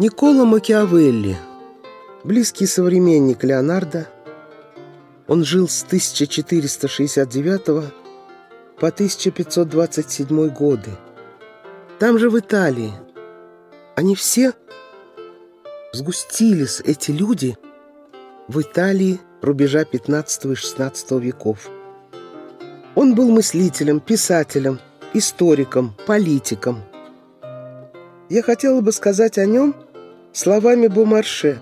Никола Макиавелли, близкий современник Леонардо, он жил с 1469 по 1527 годы. Там же в Италии. Они все сгустились, эти люди, в Италии рубежа 15 и 16 веков. Он был мыслителем, писателем, историком, политиком. Я хотела бы сказать о нем словами Бомарше.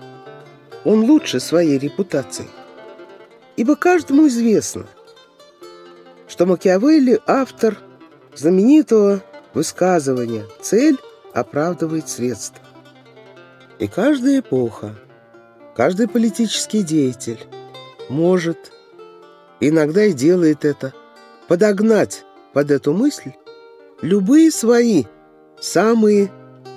Он лучше своей репутации. Ибо каждому известно, что Макиавелли – автор знаменитого высказывания «Цель оправдывает средства». И каждая эпоха, каждый политический деятель может, иногда и делает это, подогнать под эту мысль любые свои, самые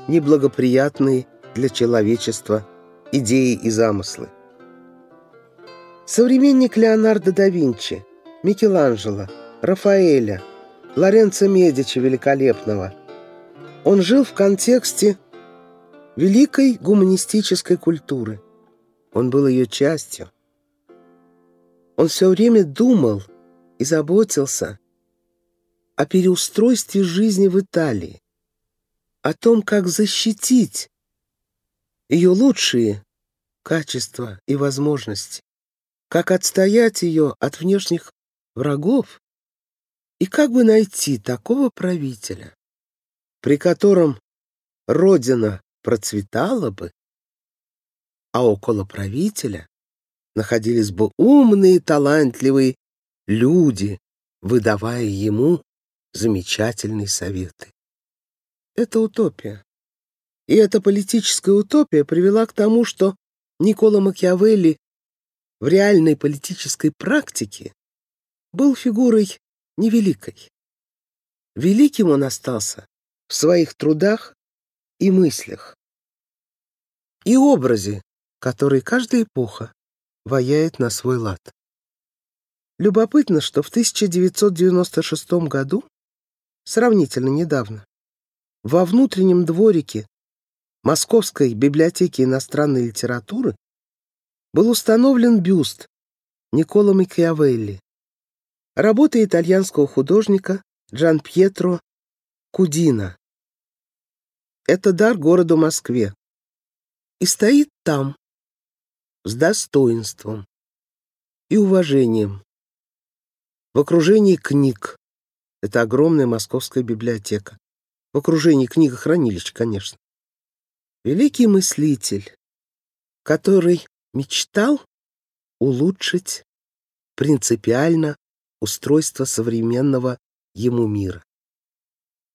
неблагоприятные для человечества идеи и замыслы. Современник Леонардо да Винчи, Микеланджело, Рафаэля, Лоренцо Медичи Великолепного. Он жил в контексте великой гуманистической культуры. Он был ее частью. Он все время думал и заботился о переустройстве жизни в Италии, о том, как защитить ее лучшие качества и возможности, как отстоять ее от внешних врагов и как бы найти такого правителя, при котором Родина процветала бы, а около правителя находились бы умные, талантливые люди, выдавая ему замечательные советы. Это утопия. И эта политическая утопия привела к тому, что Никола Макиавелли в реальной политической практике был фигурой невеликой. Великим он остался в своих трудах и мыслях, и образе, который каждая эпоха ваяет на свой лад. Любопытно, что в 1996 году, сравнительно недавно, во внутреннем дворике Московской библиотеки иностранной литературы был установлен бюст Никола Макиавелли, работы итальянского художника Джан Пьетро Кудина. Это дар городу Москве. И стоит там, с достоинством и уважением, в окружении книг. Это огромная московская библиотека. В окружении книгохранилищ, конечно. Великий мыслитель, который мечтал улучшить принципиально устройство современного ему мира.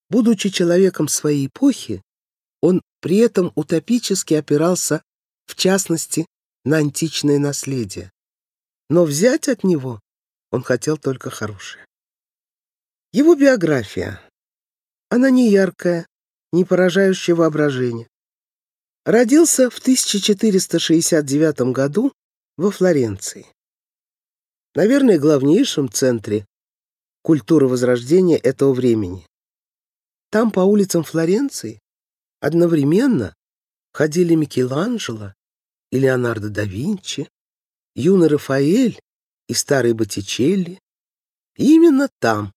Будучи человеком своей эпохи, он при этом утопически опирался, в частности, на античное наследие. Но взять от него он хотел только хорошее. Его биография. Она не яркая, не поражающая воображение. Родился в 1469 году во Флоренции. Наверное, главнейшем центре культуры Возрождения этого времени. Там по улицам Флоренции одновременно ходили Микеланджело и Леонардо да Винчи, юный Рафаэль и старый Боттичелли. И именно там,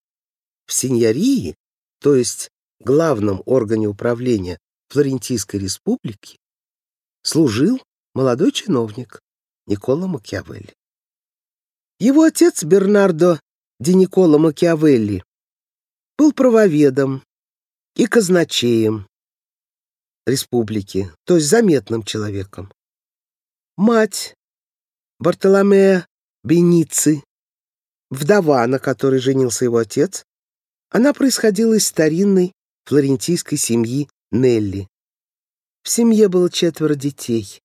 в Синьории, то есть главном органе управления Флорентийской республики, служил молодой чиновник Никола Макиавелли. Его отец Бернардо Ди Никола Макиавелли был правоведом и казначеем республики, то есть заметным человеком. Мать Бартоломея Беници, вдова, на которой женился его отец, она происходила из старинной флорентийской семьи Нелли. В семье было четверо детей.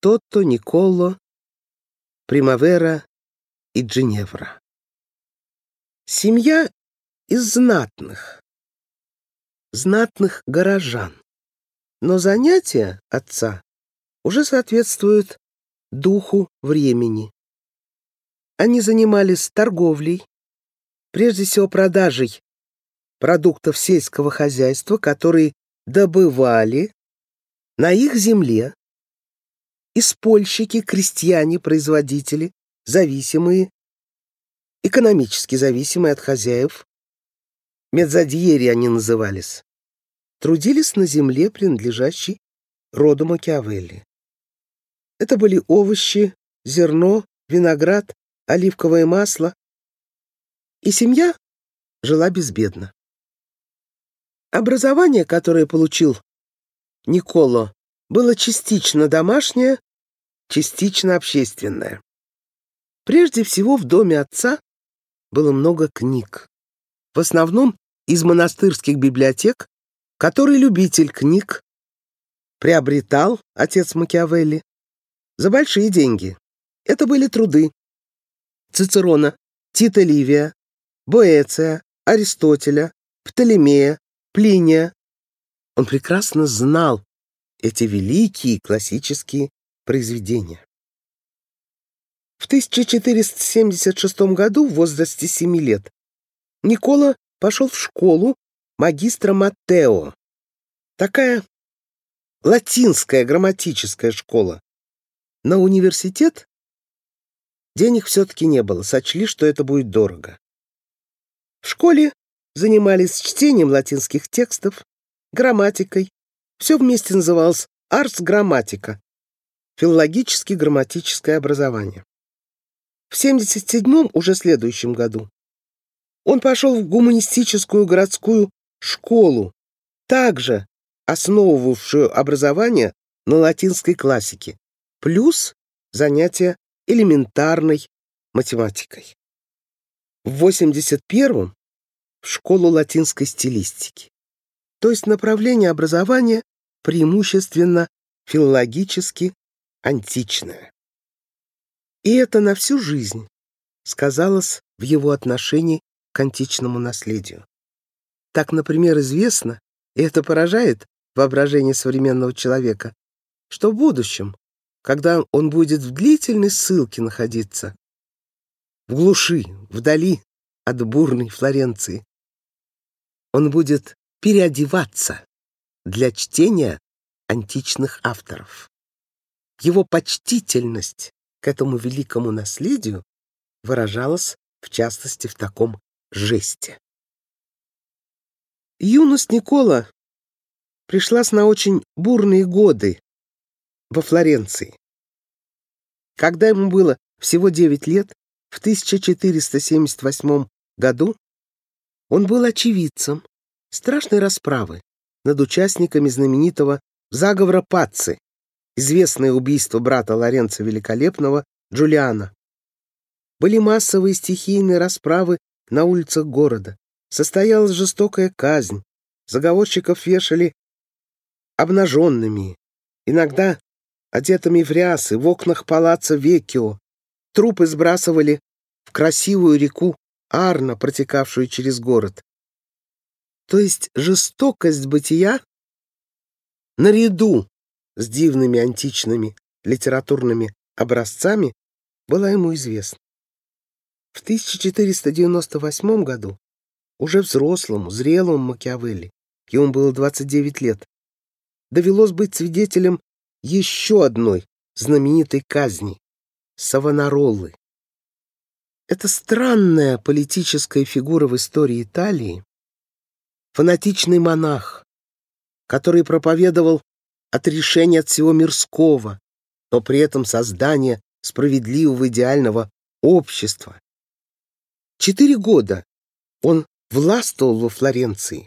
Тотто, Николо, Примавера и Джиневра. Семья из знатных, знатных горожан. Но занятия отца уже соответствуют духу времени. Они занимались торговлей, прежде всего продажей продуктов сельского хозяйства, которые добывали На их земле испольщики, крестьяне, производители, зависимые, экономически зависимые от хозяев, медзадьери они назывались, трудились на земле, принадлежащей роду Макиавелли. Это были овощи, зерно, виноград, оливковое масло. И семья жила безбедно. Образование, которое получил Николо, было частично домашнее, частично общественное. Прежде всего в доме отца было много книг. В основном из монастырских библиотек, который любитель книг приобретал отец Макиавелли за большие деньги. Это были труды Цицерона, Тита Ливия, Боэция, Аристотеля, Птолемея, Плиния. Он прекрасно знал эти великие классические произведения. В 1476 году, в возрасте 7 лет, Никола пошел в школу магистра Маттео. Такая латинская грамматическая школа. На университет денег все-таки не было, сочли, что это будет дорого. В школе занимались чтением латинских текстов, грамматикой. Все вместе называлось «арс грамматика» — филологически-грамматическое образование. В 77-м, уже следующем году, он пошел в гуманистическую городскую школу, также основывавшую образование на латинской классике, плюс занятия элементарной математикой. В 81-м в школу латинской стилистики, то есть направление образования преимущественно филологически античное. И это на всю жизнь сказалось в его отношении к античному наследию. Так, например, известно, и это поражает воображение современного человека, что в будущем, когда он будет в длительной ссылке находиться, в глуши, вдали от бурной Флоренции, он будет переодеваться для чтения античных авторов. Его почтительность к этому великому наследию выражалась, в частности, в таком жесте. Юность Никола пришлась на очень бурные годы во Флоренции. Когда ему было всего 9 лет, в 1478 году, он был очевидцем страшной расправы над участниками знаменитого заговора Пацци, известное убийство брата Лоренца Великолепного Джулиана. Были массовые стихийные расправы на улицах города. Состоялась жестокая казнь. Заговорщиков вешали обнаженными, иногда одетыми в рясы, в окнах палаца Векио. Трупы сбрасывали в красивую реку Арна, протекавшую через город. То есть жестокость бытия наряду с дивными античными литературными образцами была ему известна. В 1498 году уже взрослому, зрелому Макиавелли, ему было 29 лет, довелось быть свидетелем еще одной знаменитой казни — Савонароллы. Это странная политическая фигура в истории Италии, фанатичный монах, который проповедовал отрешение от всего мирского, но при этом создание справедливого идеального общества. Четыре года он властвовал во Флоренции.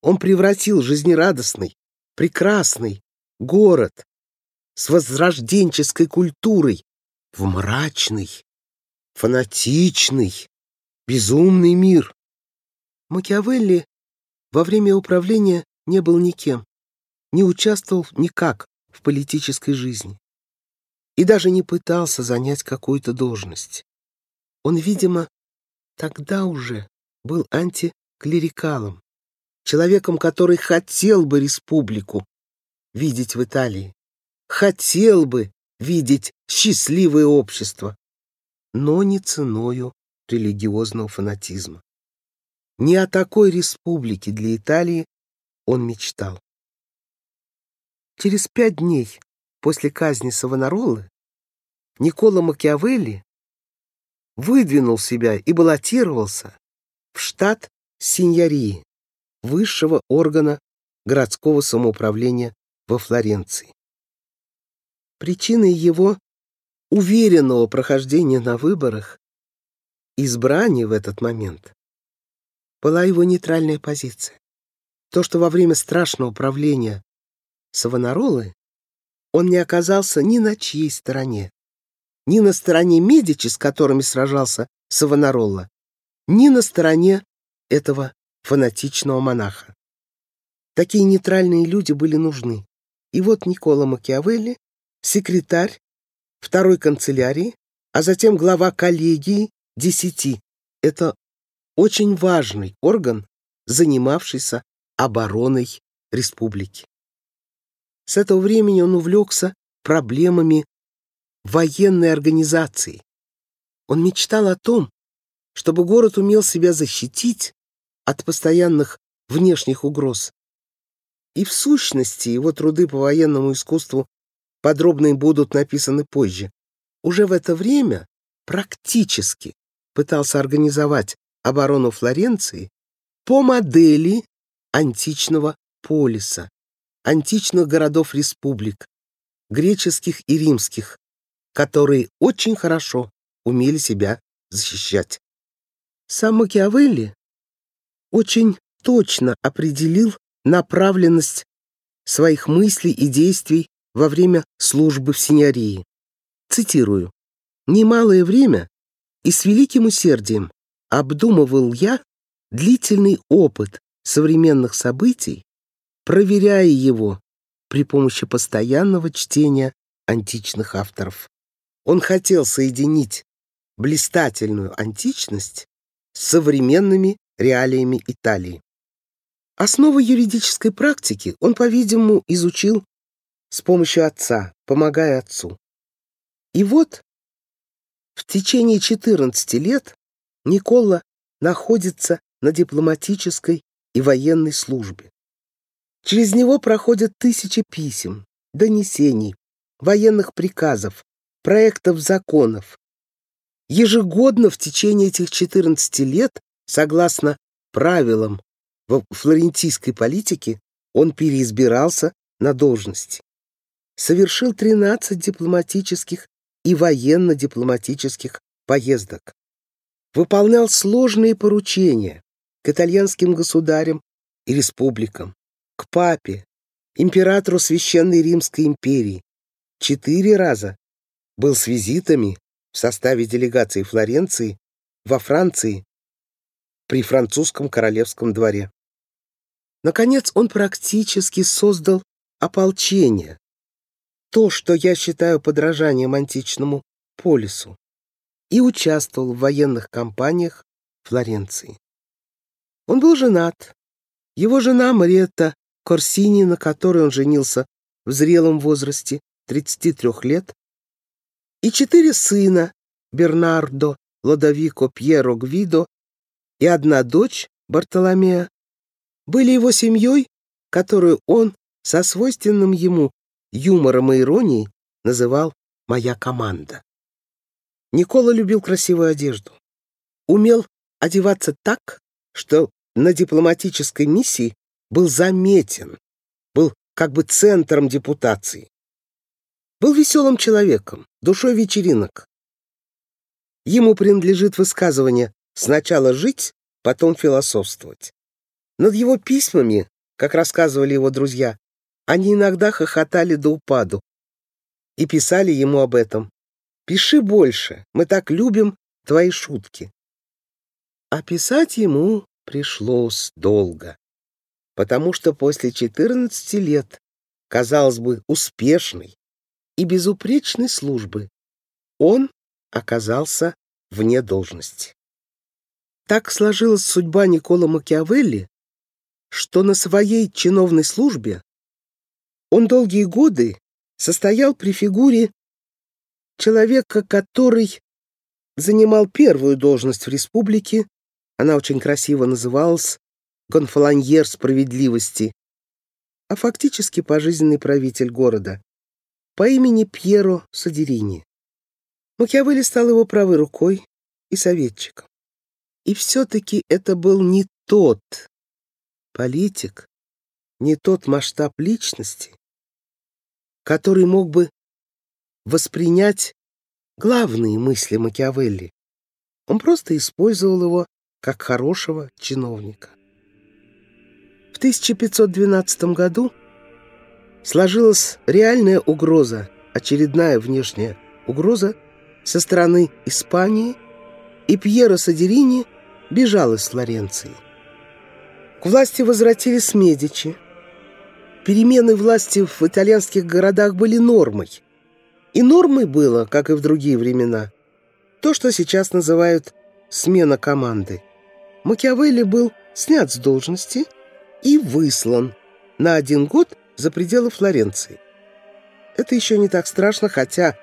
Он превратил жизнерадостный, прекрасный город с возрожденческой культурой в мрачный, фанатичный, безумный мир. Макиавелли во время управления не был никем, не участвовал никак в политической жизни и даже не пытался занять какую-то должность. Он, видимо, тогда уже был антиклерикалом, человеком, который хотел бы республику видеть в Италии, хотел бы видеть счастливое общество, но не ценою религиозного фанатизма. Не о такой республике для Италии он мечтал. Через пять дней после казни Савонаролы Никола Макиавелли выдвинул себя и баллотировался в штат синьории, высшего органа городского самоуправления во Флоренции. Причиной его уверенного прохождения на выборах, избрания в этот момент, была его нейтральная позиция. То, что во время страшного правления Савонаролы он не оказался ни на чьей стороне, ни на стороне Медичи, с которыми сражался Савонаролла, ни на стороне этого фанатичного монаха. Такие нейтральные люди были нужны. И вот Никола Макиавелли, секретарь второй канцелярии, а затем глава коллегии десяти. Это очень важный орган, занимавшийся обороной республики. С этого времени он увлекся проблемами военной организации. Он мечтал о том, чтобы город умел себя защитить от постоянных внешних угроз. И в сущности его труды по военному искусству подробно будут написаны позже. Уже в это время практически пытался организовать оборону Флоренции по модели античного полиса, античных городов-республик, греческих и римских, которые очень хорошо умели себя защищать. Сам Макиавелли очень точно определил направленность своих мыслей и действий во время службы в синярии. Цитирую. «Немалое время и с великим усердием обдумывал я длительный опыт современных событий, проверяя его при помощи постоянного чтения античных авторов. Он хотел соединить блистательную античность с современными реалиями Италии. Основы юридической практики он, по-видимому, изучил с помощью отца, помогая отцу. И вот в течение 14 лет Никола находится на дипломатической и военной службе. Через него проходят тысячи писем, донесений, военных приказов, проектов законов. Ежегодно в течение этих 14 лет, согласно правилам в флорентийской политике, он переизбирался на должности. Совершил 13 дипломатических и военно-дипломатических поездок. Выполнял сложные поручения к итальянским государям и республикам, к папе, императору Священной Римской империи. Четыре раза был с визитами в составе делегации Флоренции во Франции при французском королевском дворе. Наконец, он практически создал ополчение, то, что я считаю подражанием античному полису, и участвовал в военных кампаниях Флоренции. Он был женат. Его жена Мариетта Корсини, на которой он женился в зрелом возрасте 33 лет, и четыре сына Бернардо, Лодовико, Пьеро, Гвидо и одна дочь Бартоломея были его семьей, которую он со свойственным ему юмором и иронией называл «моя команда». Никола любил красивую одежду, умел одеваться так, что на дипломатической миссии был заметен, был как бы центром депутации. Был веселым человеком, душой вечеринок. Ему принадлежит высказывание «сначала жить, потом философствовать». Над его письмами, как рассказывали его друзья, они иногда хохотали до упаду и писали ему об этом. «Пиши больше, мы так любим твои шутки». А писать ему пришлось долго, потому что после 14 лет, казалось бы, успешной, и безупречной службы, он оказался вне должности. Так сложилась судьба Никола Макиавелли, что на своей чиновной службе он долгие годы состоял при фигуре человека, который занимал первую должность в республике, она очень красиво называлась «Гонфолоньер справедливости», а фактически пожизненный правитель города, по имени Пьеро Садерини. Макиавелли стал его правой рукой и советчиком. И все-таки это был не тот политик, не тот масштаб личности, который мог бы воспринять главные мысли Макиавелли. Он просто использовал его как хорошего чиновника. В 1512 году сложилась реальная угроза, очередная внешняя угроза со стороны Испании, и Пьеро Садерини бежал из Флоренции. К власти возвратились Медичи. Перемены власти в итальянских городах были нормой. И нормой было, как и в другие времена, то, что сейчас называют смена команды. Макиавелли был снят с должности и выслан на один год за пределы Флоренции. Это еще не так страшно, хотя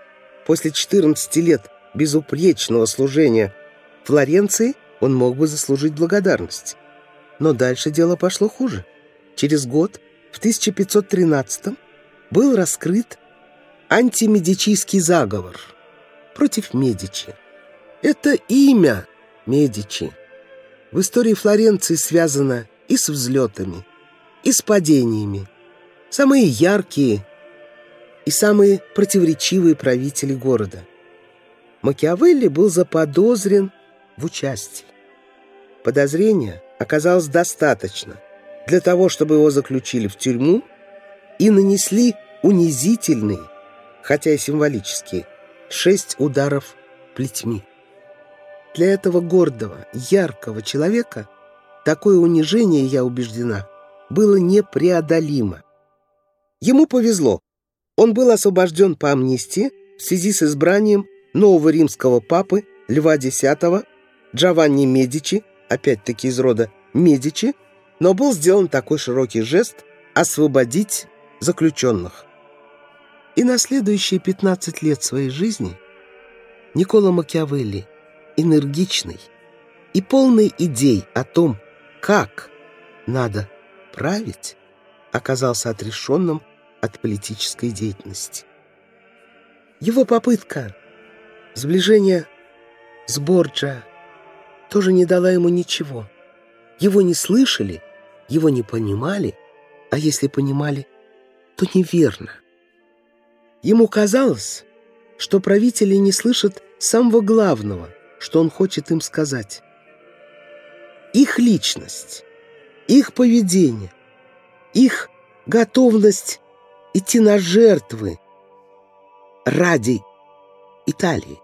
после 14 лет безупречного служения Флоренции он мог бы заслужить благодарность. Но дальше дело пошло хуже. Через год, в 1513 был раскрыт антимедичийский заговор против Медичи. Это имя Медичи в истории Флоренции связано и с взлетами, и с падениями. Самые яркие и самые противоречивые правители города. Макиавелли был заподозрен в участии. Подозрения оказалось достаточно для того, чтобы его заключили в тюрьму и нанесли унизительные, хотя и символические, шесть ударов плетьми. Для этого гордого, яркого человека такое унижение, я убеждена, было непреодолимо. Ему повезло. Он был освобожден по амнистии в связи с избранием нового римского папы Льва X Джованни Медичи, опять-таки из рода Медичи, но был сделан такой широкий жест освободить заключенных. И на следующие 15 лет своей жизни Никола Макиавелли, энергичный и полный идей о том, как надо править, оказался отрешенным от политической деятельности. Его попытка сближения с Борджа тоже не дала ему ничего. Его не слышали, его не понимали, а если понимали, то неверно. Ему казалось, что правители не слышат самого главного, что он хочет им сказать. Их личность, их поведение, их готовность идти на жертвы ради Италии,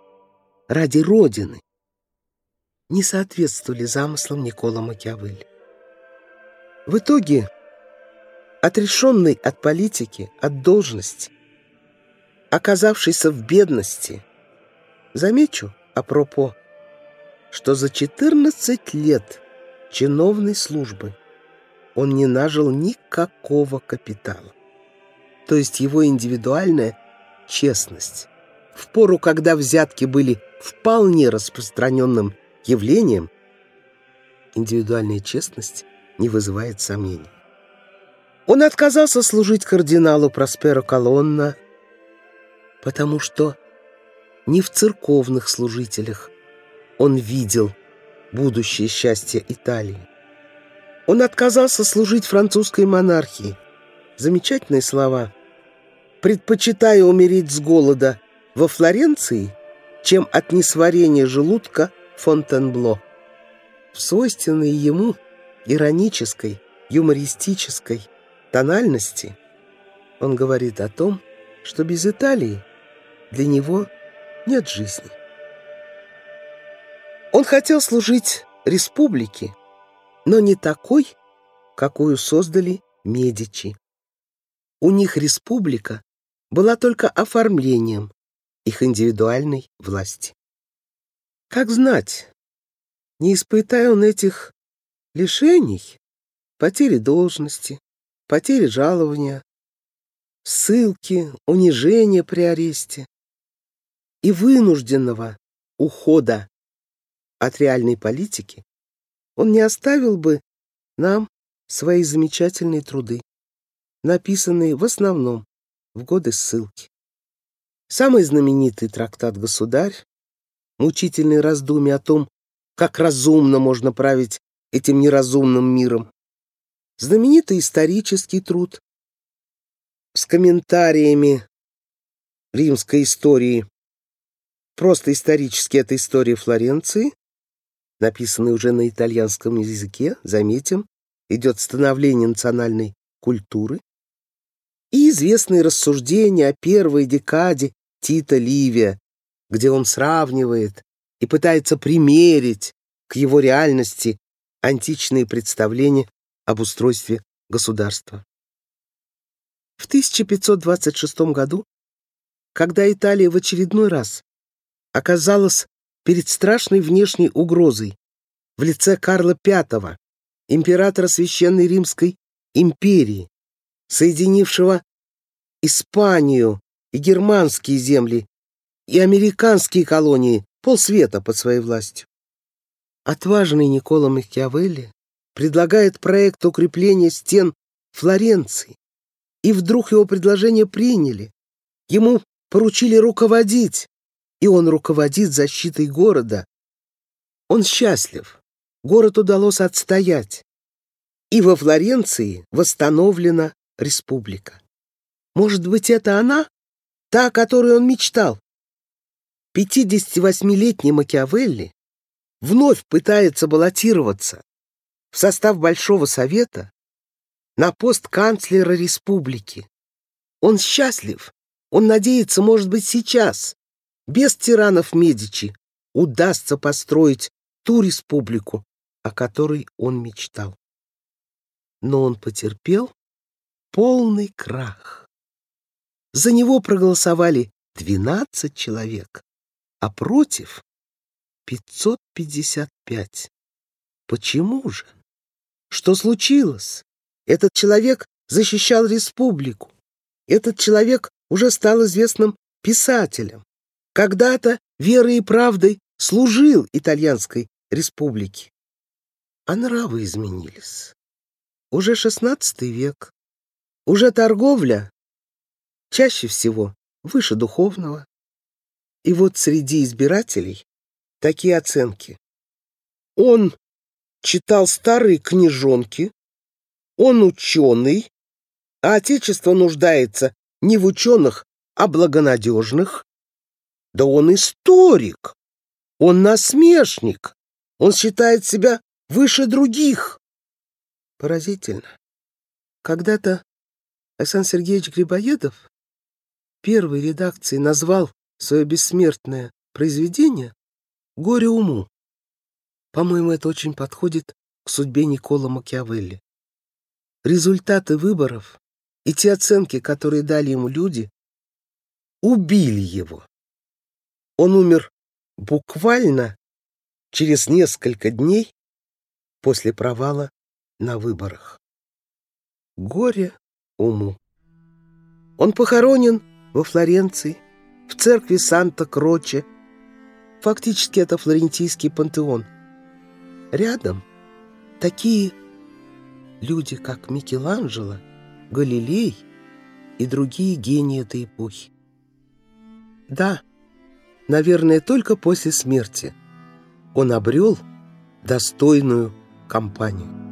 ради Родины, не соответствовали замыслам Никола Макиавелли. В итоге, отрешенный от политики, от должности, оказавшийся в бедности, замечу, апропо, что за 14 лет чиновной службы он не нажил никакого капитала. То есть его индивидуальная честность, в пору, когда взятки были вполне распространенным явлением, индивидуальная честность не вызывает сомнений. Он отказался служить кардиналу Просперо Колонна, потому что не в церковных служителях он видел будущее счастье Италии. Он отказался служить французской монархии. Замечательные слова. «Предпочитая умереть с голода во Флоренции, чем от несварения желудка Фонтенбло». В свойственной ему иронической, юмористической тональности он говорит о том, что без Италии для него нет жизни. Он хотел служить республике, но не такой, какую создали Медичи. У них республика была только оформлением их индивидуальной власти. Как знать, не испытая он этих лишений, потери должности, потери жалования, ссылки, унижения при аресте и вынужденного ухода от реальной политики, он не оставил бы нам свои замечательные труды. написанные в основном в годы ссылки. Самый знаменитый трактат «Государь», мучительные раздумья о том, как разумно можно править этим неразумным миром, знаменитый исторический труд с комментариями римской истории, просто исторически это история Флоренции, написанный уже на итальянском языке, заметим, идет становление национальной культуры, и известные рассуждения о первой декаде Тита Ливия, где он сравнивает и пытается примерить к его реальности античные представления об устройстве государства. В 1526 году, когда Италия в очередной раз оказалась перед страшной внешней угрозой в лице Карла V, императора Священной Римской империи, соединившего Испанию и германские земли и американские колонии полсвета под своей властью. Отважный Никола Макиавелли предлагает проект укрепления стен Флоренции, и вдруг его предложение приняли. Ему поручили руководить, и он руководит защитой города. Он счастлив. Город удалось отстоять. И во Флоренции восстановлена республика. Может быть, это она? Та, о которой он мечтал? 58-летний Макиавелли вновь пытается баллотироваться в состав Большого Совета на пост канцлера республики. Он счастлив, он надеется, может быть, сейчас, без тиранов Медичи, удастся построить ту республику, о которой он мечтал. Но он потерпел полный крах. За него проголосовали 12 человек, а против 555. Почему же? Что случилось? Этот человек защищал республику. Этот человек уже стал известным писателем. Когда-то верой и правдой служил итальянской республике. А нравы изменились. Уже шестнадцатый век. Уже торговля чаще всего выше духовного. И вот среди избирателей такие оценки. Он читал старые книжонки, он ученый, а Отечество нуждается не в ученых, а благонадежных. Да он историк, он насмешник, он считает себя выше других. Поразительно. Когда-то Александр Сергеевич Грибоедов первой редакции назвал свое бессмертное произведение «Горе уму». По-моему, это очень подходит к судьбе Никола Макиавелли. Результаты выборов и те оценки, которые дали ему люди, убили его. Он умер буквально через несколько дней после провала на выборах. Горе уму. Он похоронен во Флоренции, в церкви Санта-Кроче. Фактически это флорентийский пантеон. Рядом такие люди, как Микеланджело, Галилей и другие гении этой эпохи. Да, наверное, только после смерти он обрел достойную компанию.